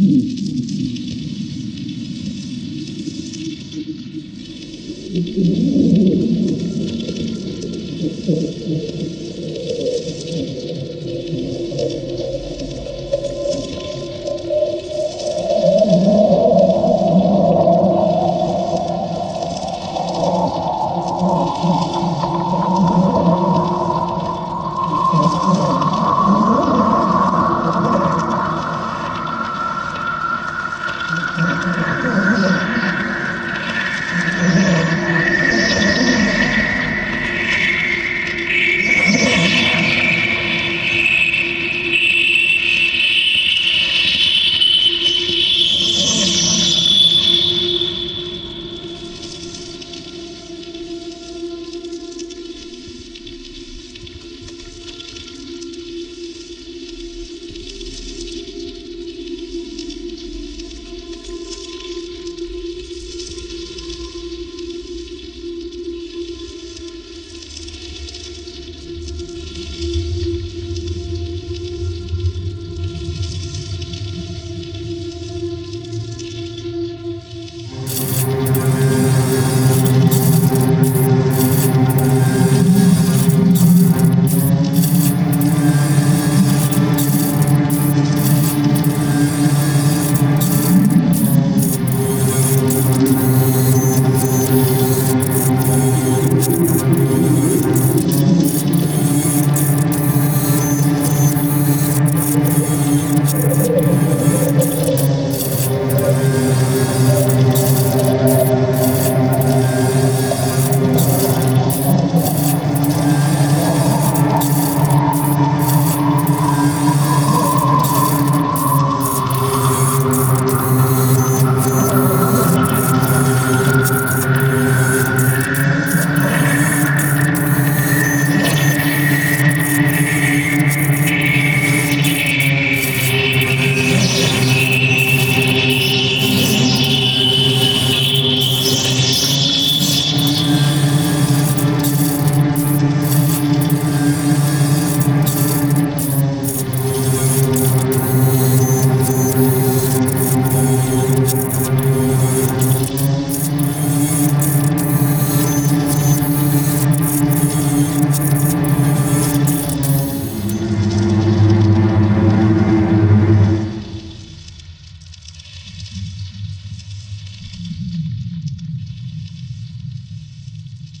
음,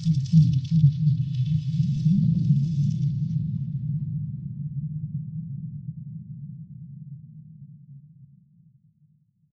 Mm-hmm.